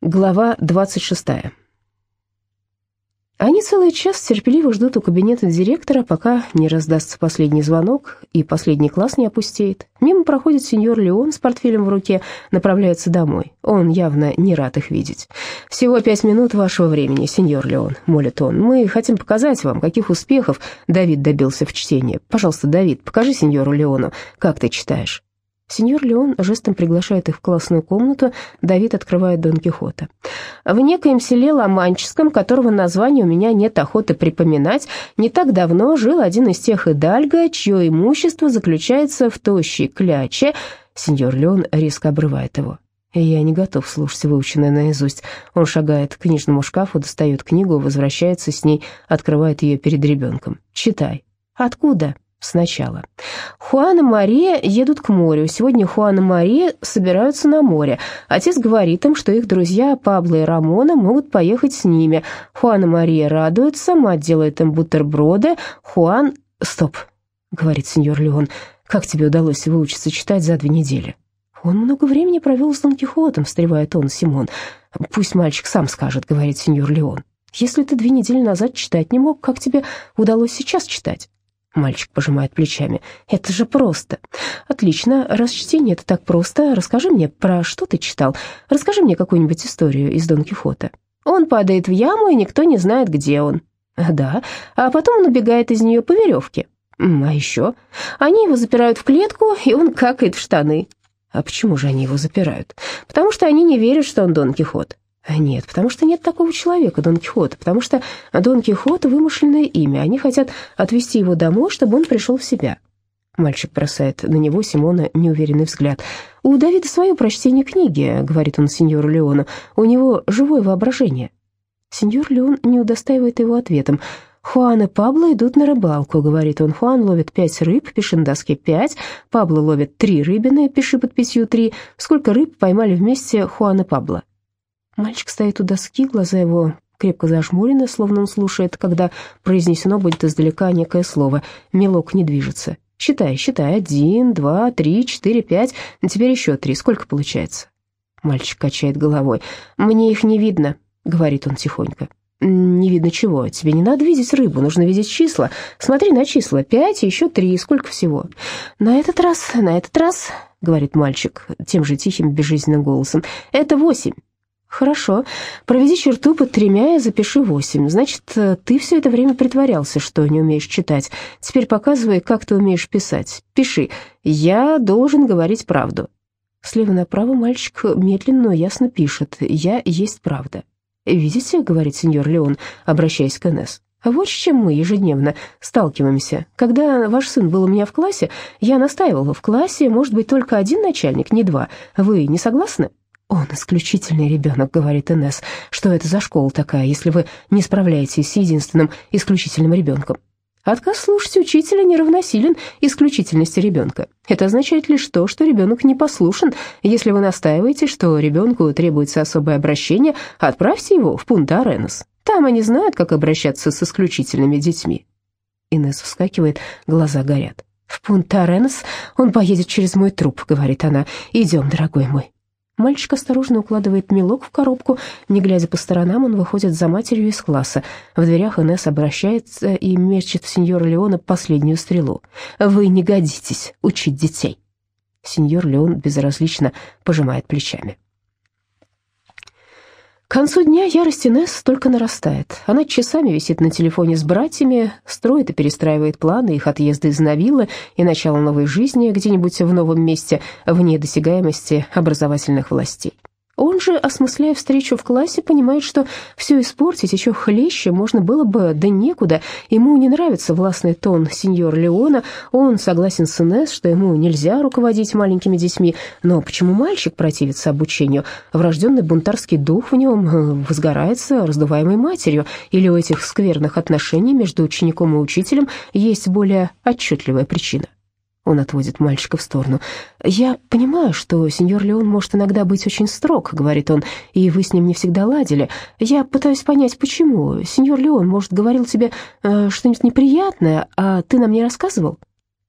Глава 26. Они целый час терпеливо ждут у кабинета директора, пока не раздастся последний звонок и последний класс не опустеет. Мимо проходит сеньор Леон с портфелем в руке, направляется домой. Он явно не рад их видеть. «Всего пять минут вашего времени, сеньор Леон», — молит он. «Мы хотим показать вам, каких успехов Давид добился в чтении. Пожалуйста, Давид, покажи сеньору Леону, как ты читаешь». Сеньор Леон жестом приглашает их в классную комнату, Давид открывает Дон Кихота. «В некоем селе Ломанческом, которого названия у меня нет охоты припоминать, не так давно жил один из тех идальго, чье имущество заключается в тощей кляче». Сеньор Леон резко обрывает его. Я не готов слушать выученное наизусть. Он шагает к книжному шкафу, достает книгу, возвращается с ней, открывает ее перед ребенком. «Читай». «Откуда?» Сначала. Хуан и Мария едут к морю. Сегодня Хуан и Мария собираются на море. Отец говорит им, что их друзья Пабло и Рамона могут поехать с ними. Хуан и Мария радуются, мать делает им бутерброды. Хуан... Стоп, говорит сеньор Леон, как тебе удалось выучиться читать за две недели? Он много времени провел с Дон Кихотом, встревает он, Симон. Пусть мальчик сам скажет, говорит сеньор Леон. Если ты две недели назад читать не мог, как тебе удалось сейчас читать? Мальчик пожимает плечами. «Это же просто». «Отлично. Раз чтение это так просто, расскажи мне, про что ты читал? Расскажи мне какую-нибудь историю из Дон Кихота». «Он падает в яму, и никто не знает, где он». «Да. А потом он убегает из нее по веревке». «А еще?» «Они его запирают в клетку, и он какает в штаны». «А почему же они его запирают?» «Потому что они не верят, что он Дон Кихот». Нет, потому что нет такого человека, Дон Кихота, потому что Дон Кихот — вымышленное имя. Они хотят отвезти его домой, чтобы он пришел в себя. Мальчик бросает на него Симона неуверенный взгляд. «У Давида свое прочтение книги», — говорит он сеньору Леону. «У него живое воображение». Сеньор Леон не удостаивает его ответом. «Хуан и Пабло идут на рыбалку», — говорит он. «Хуан ловит пять рыб, пиши на доске пять. Пабло ловит три рыбины, пиши под пятью три. Сколько рыб поймали вместе Хуан и Пабло?» Мальчик стоит у доски, глаза его крепко зажмурены, словно он слушает, когда произнесено будет издалека некое слово. Мелок не движется. «Считай, считай. Один, два, три, четыре, пять. Теперь еще три. Сколько получается?» Мальчик качает головой. «Мне их не видно», — говорит он тихонько. «Не видно чего. Тебе не надо видеть рыбу, нужно видеть числа. Смотри на числа. Пять и еще три. Сколько всего?» «На этот раз, на этот раз», — говорит мальчик тем же тихим, безжизненным голосом, — «это восемь». «Хорошо. Проведи черту под тремя и запиши восемь. Значит, э, ты все это время притворялся, что не умеешь читать. Теперь показывай, как ты умеешь писать. Пиши. Я должен говорить правду». Слева направо мальчик медленно, но ясно пишет. «Я есть правда». «Видите?» — говорит сеньор Леон, обращаясь к Энесс. «Вот с чем мы ежедневно сталкиваемся. Когда ваш сын был у меня в классе, я настаивала, в классе может быть только один начальник, не два. Вы не согласны?» «Он исключительный ребенок», — говорит Инесс. «Что это за школа такая, если вы не справляетесь с единственным исключительным ребенком?» Отказ слушать учителя не равносилен исключительности ребенка. Это означает лишь то, что ребенок не послушен. Если вы настаиваете, что ребенку требуется особое обращение, отправьте его в Пунта-Аренос. Там они знают, как обращаться с исключительными детьми. Инесс вскакивает, глаза горят. «В Пунта-Аренос он поедет через мой труп», — говорит она. «Идем, дорогой мой». Мальчик осторожно укладывает мелок в коробку. Не глядя по сторонам, он выходит за матерью из класса. В дверях Инесс обращается и мечет в сеньора Леона последнюю стрелу. «Вы не годитесь учить детей». Сеньор Леон безразлично пожимает плечами. К концу дня ярость Инесс только нарастает. Она часами висит на телефоне с братьями, строит и перестраивает планы их отъезда из Навиллы и начала новой жизни где-нибудь в новом месте, вне досягаемости образовательных властей. Он же, осмысляя встречу в классе, понимает, что все испортить еще хлеще можно было бы, да некуда. Ему не нравится властный тон сеньор Леона, он согласен с Инесс, что ему нельзя руководить маленькими детьми, но почему мальчик противится обучению? Врожденный бунтарский дух в нем э, возгорается раздуваемой матерью, или у этих скверных отношений между учеником и учителем есть более отчетливая причина? Он отводит мальчика в сторону. «Я понимаю, что сеньор Леон может иногда быть очень строг», — говорит он, «и вы с ним не всегда ладили. Я пытаюсь понять, почему. Сеньор Леон, может, говорил тебе э, что-нибудь неприятное, а ты нам не рассказывал?»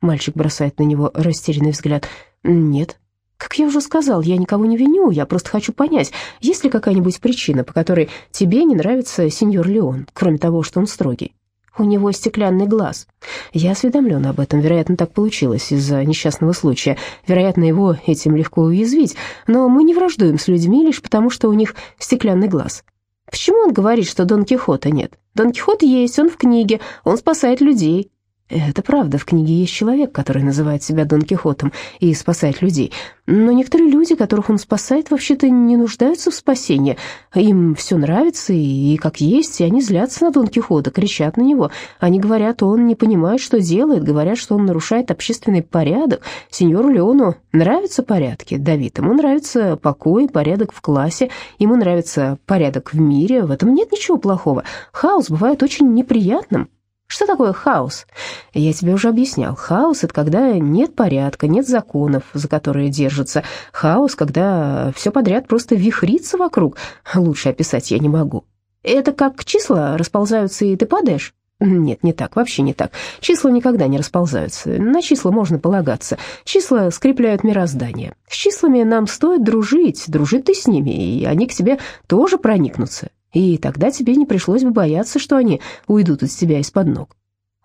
Мальчик бросает на него растерянный взгляд. «Нет». Как я уже сказал, я никого не виню, я просто хочу понять, есть ли какая-нибудь причина, по которой тебе не нравится сеньор Леон, кроме того, что он строгий. У него стеклянный глаз. Я осведомлен об этом. Вероятно, так получилось из-за несчастного случая. Вероятно, его этим легко уязвить. Но мы не враждуем с людьми лишь потому, что у них стеклянный глаз. Почему он говорит, что Дон Кихота нет? Дон Кихот есть, он в книге, он спасает людей. Это правда, в книге есть человек, который называет себя Дон Кихотом и спасает людей. Но некоторые люди, которых он спасает, вообще-то не нуждаются в спасении. Им все нравится и, и как есть, и они злятся на Дон Кихота, кричат на него. Они говорят, он не понимает, что делает, говорят, что он нарушает общественный порядок. Сеньору Леону нравятся порядки, Давид, ему нравится покой, порядок в классе, ему нравится порядок в мире, в этом нет ничего плохого. Хаос бывает очень неприятным. Что такое хаос? Я тебе уже объяснял. Хаос — это когда нет порядка, нет законов, за которые держатся. Хаос, когда все подряд просто вихрится вокруг. Лучше описать я не могу. Это как числа расползаются, и ты падаешь? Нет, не так, вообще не так. Числа никогда не расползаются. На числа можно полагаться. Числа скрепляют мироздание. С числами нам стоит дружить, дружить ты с ними, и они к тебе тоже проникнутся и тогда тебе не пришлось бы бояться, что они уйдут от тебя из-под ног.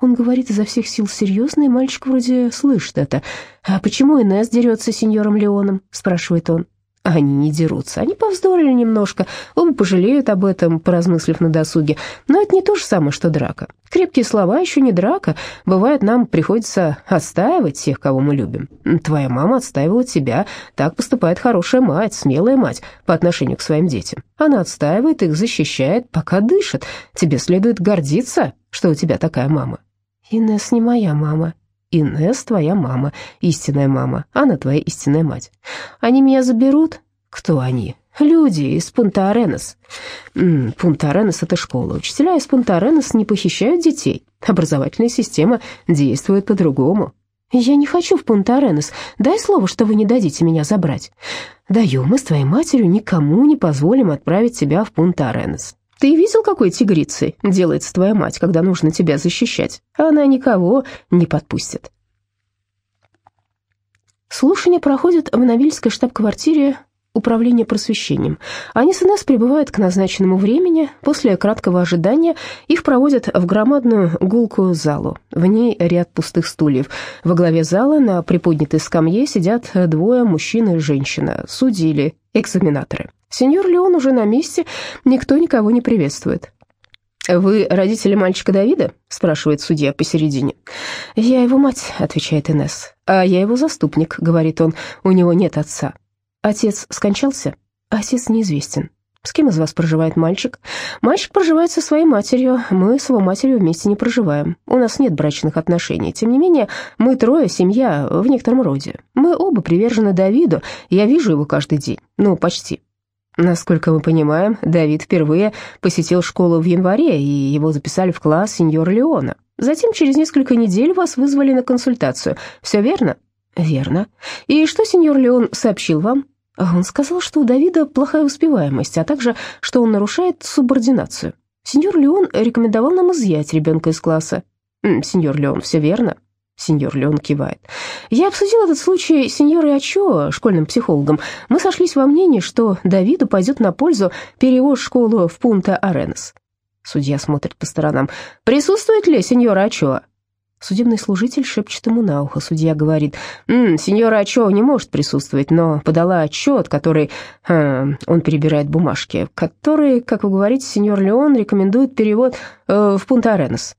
Он говорит изо всех сил серьезно, и мальчик вроде слышит это. «А почему Инесс дерется с сеньором Леоном?» — спрашивает он. Они не дерутся, они повздорили немножко, оба пожалеют об этом, поразмыслив на досуге. Но это не то же самое, что драка. Крепкие слова еще не драка. Бывает, нам приходится отстаивать тех, кого мы любим. Твоя мама отстаивала тебя. Так поступает хорошая мать, смелая мать по отношению к своим детям. Она отстаивает их, защищает, пока дышит. Тебе следует гордиться, что у тебя такая мама. Инесс не моя мама, Инесс твоя мама, истинная мама, она твоя истинная мать. Они меня заберут? Кто они? Люди из Пунта-Аренес. Пунта-Аренес — это школа. Учителя из Пунта-Аренес не похищают детей. Образовательная система действует по-другому. Я не хочу в Пунта-Аренес. Дай слово, что вы не дадите меня забрать. Даю, мы с твоей матерью никому не позволим отправить тебя в Пунта-Аренес. Ты видел, какой тигрицей делается твоя мать, когда нужно тебя защищать? Она никого не подпустит. Слушание проходит в Навильской штаб-квартире управления просвещением. Они с Инесс прибывают к назначенному времени. После краткого ожидания их проводят в громадную гулкую залу. В ней ряд пустых стульев. Во главе зала на приподнятой скамье сидят двое, мужчина и женщина, судьи или экзаменаторы. Сеньор Леон уже на месте, никто никого не приветствует. «Вы родители мальчика Давида?» – спрашивает судья посередине. «Я его мать», – отвечает Инесс. «А я его заступник», – говорит он, – «у него нет отца». «Отец скончался?» «Отец неизвестен». «С кем из вас проживает мальчик?» «Мальчик проживает со своей матерью. Мы с его матерью вместе не проживаем. У нас нет брачных отношений. Тем не менее, мы трое, семья в некотором роде. Мы оба привержены Давиду. Я вижу его каждый день. Ну, почти. Насколько мы понимаем, Давид впервые посетил школу в январе, и его записали в класс сеньора Леона. Затем через несколько недель вас вызвали на консультацию. Все верно? Верно. И что сеньор Леон сообщил вам? Он сказал, что у Давида плохая успеваемость, а также, что он нарушает субординацию. Сеньор Леон рекомендовал нам изъять ребенка из класса. Сеньор Леон, все верно? Сеньор Леон кивает. «Я обсудил этот случай с сеньорой Ачо, школьным психологом. Мы сошлись во мнении, что Давиду пойдет на пользу перевод школу в Пунта-Аренес». Судья смотрит по сторонам. «Присутствует ли сеньора Ачо?» Судебный служитель шепчет ему на ухо. Судья говорит, «М, «Сеньора Ачо не может присутствовать, но подала отчет, который...» э, Он перебирает бумажки. «Который, как вы говорите, сеньор Леон рекомендует перевод э, в Пунта-Аренес».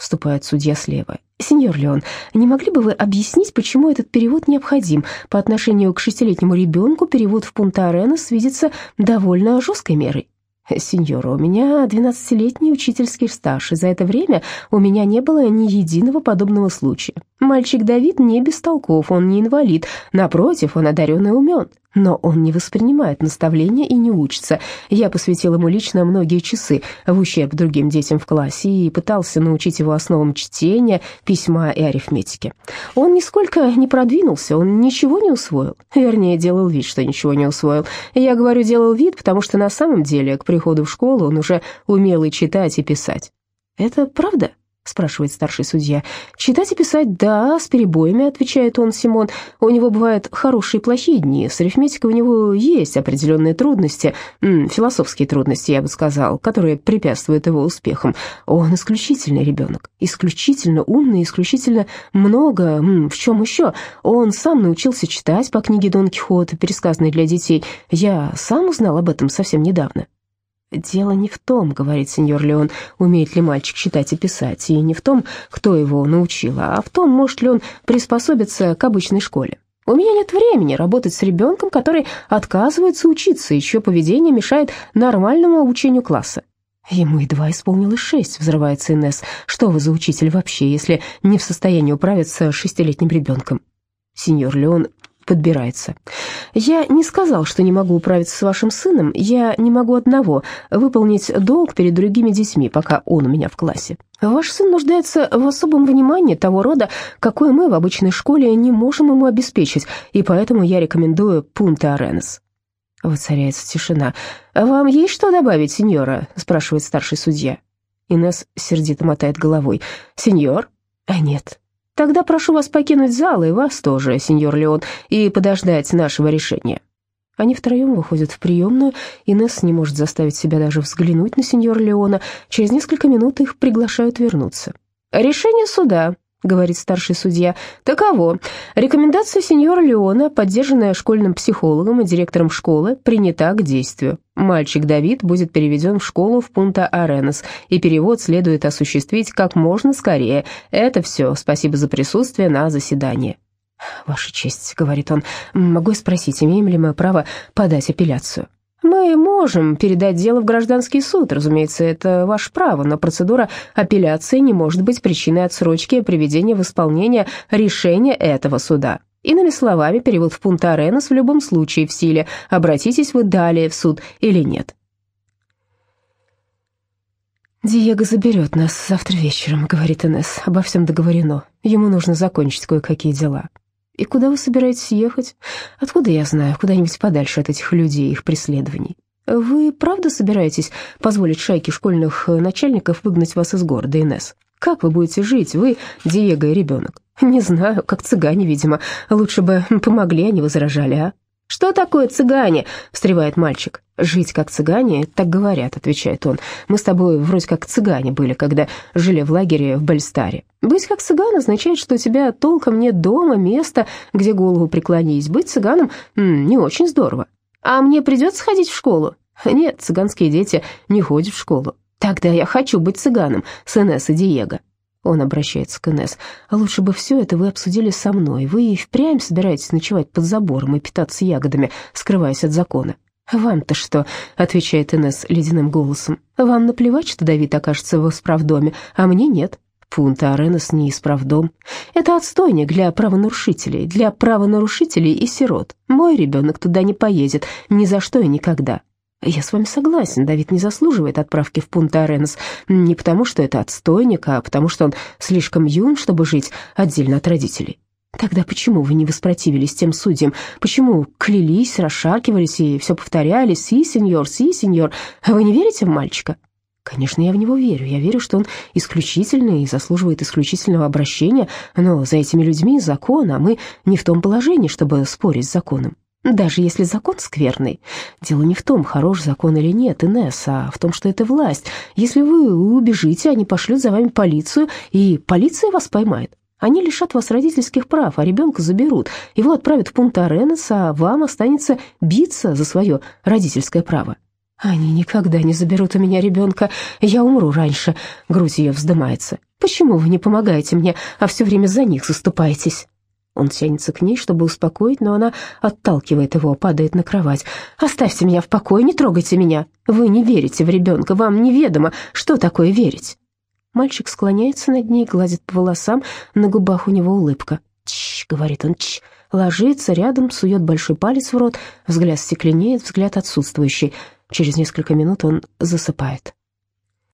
Вступает судья слева. «Сеньор Леон, не могли бы вы объяснить, почему этот перевод необходим? По отношению к шестилетнему ребенку перевод в Пунта-Аренес видится довольно жесткой мерой». «Сеньора, у меня двенадцатилетний учительский стаж, и за это время у меня не было ни единого подобного случая. Мальчик Давид не бестолков, он не инвалид, напротив, он одарен и умен. Но он не воспринимает наставления и не учится. Я посвятил ему лично многие часы в ущерб другим детям в классе и пытался научить его основам чтения, письма и арифметики. Он нисколько не продвинулся, он ничего не усвоил. Вернее, делал вид, что ничего не усвоил. Я говорю «делал вид», потому что на самом деле к приходу в школу он уже умел и читать, и писать. Это правда? Спрашивает старший судья. «Читать и писать, да, с перебоями», — отвечает он Симон. «У него бывают хорошие и плохие дни. С арифметикой у него есть определенные трудности, философские трудности, я бы сказал, которые препятствуют его успехам. Он исключительный ребенок, исключительно умный, исключительно много, в чем еще. Он сам научился читать по книге Дон Кихота, пересказанной для детей. Я сам узнал об этом совсем недавно». «Дело не в том, — говорит сеньор Леон, — умеет ли мальчик читать и писать, и не в том, кто его научил, а в том, может ли он приспособиться к обычной школе. У меня нет времени работать с ребенком, который отказывается учиться, и чье поведение мешает нормальному обучению класса. Ему едва исполнилось шесть, взрывается Инесс. Что вы за учитель вообще, если не в состоянии управиться с шестилетним ребенком? Сеньор Леон подбирается. «Я не сказал, что не могу управиться с вашим сыном. Я не могу одного — выполнить долг перед другими детьми, пока он у меня в классе. Ваш сын нуждается в особом внимании того рода, какое мы в обычной школе не можем ему обеспечить, и поэтому я рекомендую Пунта Аренес». Воцаряется тишина. «Вам есть что добавить, сеньора?» — спрашивает старший судья. Инесс сердито мотает головой. «Сеньор?» «А нет, Тогда прошу вас покинуть зал, и вас тоже, сеньор Леон, и подождать нашего решения». Они втроем выходят в приемную, Инесс не может заставить себя даже взглянуть на сеньора Леона. Через несколько минут их приглашают вернуться. «Решение суда», — говорит старший судья, — «таково. Рекомендация сеньора Леона, поддержанная школьным психологом и директором школы, принята к действию. Мальчик Давид будет переведен в школу в Пунта-Аренес, и перевод следует осуществить как можно скорее. Это все. Спасибо за присутствие на заседании». «Ваша честь», — говорит он, — «могу спросить, имеем ли мы право подать апелляцию?» Мы можем передать дело в гражданский суд, разумеется, это ваше право, но процедура апелляции не может быть причиной отсрочки приведения в исполнение решения этого суда. Иными словами, перевод в Пунта-Аренас в любом случае в силе, обратитесь вы далее в суд или нет. «Диего заберет нас завтра вечером», — говорит Инесс. «Обо всем договорено. Ему нужно закончить кое-какие дела». «И куда вы собираетесь ехать? Откуда я знаю? Куда-нибудь подальше от этих людей их преследований. Вы правда собираетесь позволить шайке школьных начальников выгнать вас из города, Инесс? Как вы будете жить, вы, Диего и ребенок? Не знаю, как цыгане, видимо. Лучше бы помогли, а не возражали, а?» «Что такое цыгане?» — встревает мальчик. «Жить как цыгане, так говорят», — отвечает он. «Мы с тобой вроде как цыгане были, когда жили в лагере в Бальстаре. Быть как цыган означает, что у тебя толком нет дома, места, где голову преклонить. Быть цыганом не очень здорово. А мне придется ходить в школу? Нет, цыганские дети не ходят в школу. Тогда я хочу быть цыганом с Диего. Он обращается к Инесс. «А лучше бы все это вы обсудили со мной. Вы и впрямь собираетесь ночевать под забором и питаться ягодами, скрываясь от закона». «Вам-то что?» — отвечает Инесс ледяным голосом. «Вам наплевать, что Давид окажется в исправдоме, а мне нет. Пунта-Аренас не исправдом. Это отстойник для правонарушителей, для правонарушителей и сирот. Мой ребенок туда не поедет, ни за что и никогда. Я с вами согласен, Давид не заслуживает отправки в Пунта-Аренас не потому, что это отстойник, а потому что он слишком юн, чтобы жить отдельно от родителей. Тогда почему вы не воспротивились тем судьям? Почему клялись, расшаркивались и все повторяли «Си, сеньор, си, сеньор»? Вы не верите в мальчика? Конечно, я в него верю. Я верю, что он исключительный и заслуживает исключительного обращения, но за этими людьми закон, а мы не в том положении, чтобы спорить с законом. Даже если закон скверный, дело не в том, хорош закон или нет, Инесс, а в том, что это власть. Если вы убежите, они пошлют за вами полицию, и полиция вас поймает. Они лишат вас родительских прав, а ребенка заберут. Его отправят в Пунта-Аренес, а вам останется биться за свое родительское право. Они никогда не заберут у меня ребенка. Я умру раньше. Грудь ее вздымается. Почему вы не помогаете мне, а все время за них заступаетесь? Он тянется к ней, чтобы успокоить, но она отталкивает его, падает на кровать. «Оставьте меня в покое, не трогайте меня. Вы не верите в ребенка, вам неведомо, что такое верить». Мальчик склоняется над ней, гладит по волосам, на губах у него улыбка. «Чш», — говорит он, «чш». Ложится рядом, сует большой палец в рот, взгляд стекленеет, взгляд отсутствующий. Через несколько минут он засыпает.